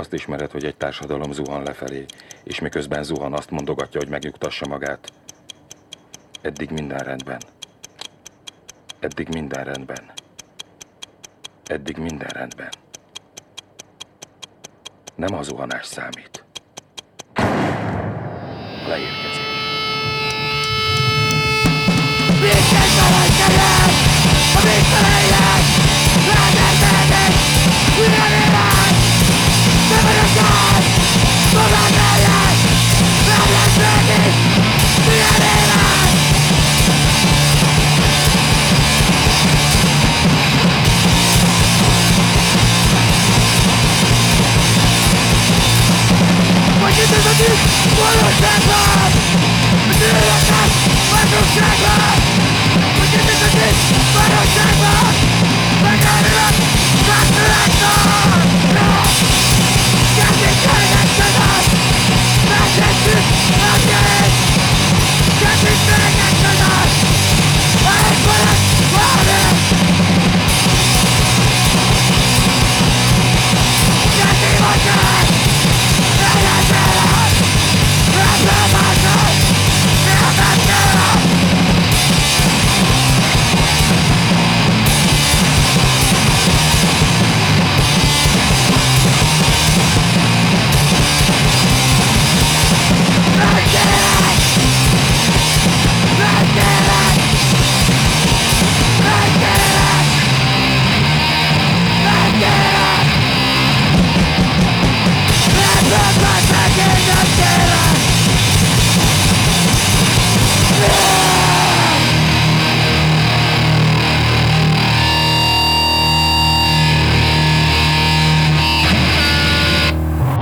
Azt ismered, hogy egy társadalom zuhan lefelé, és miközben zuhan azt mondogatja, hogy megnyugtassa magát. Eddig minden rendben. Eddig minden rendben. Eddig minden rendben. Nem a zuhanás számít. Békés aranykerem! A végtelenjek! But you need to be better again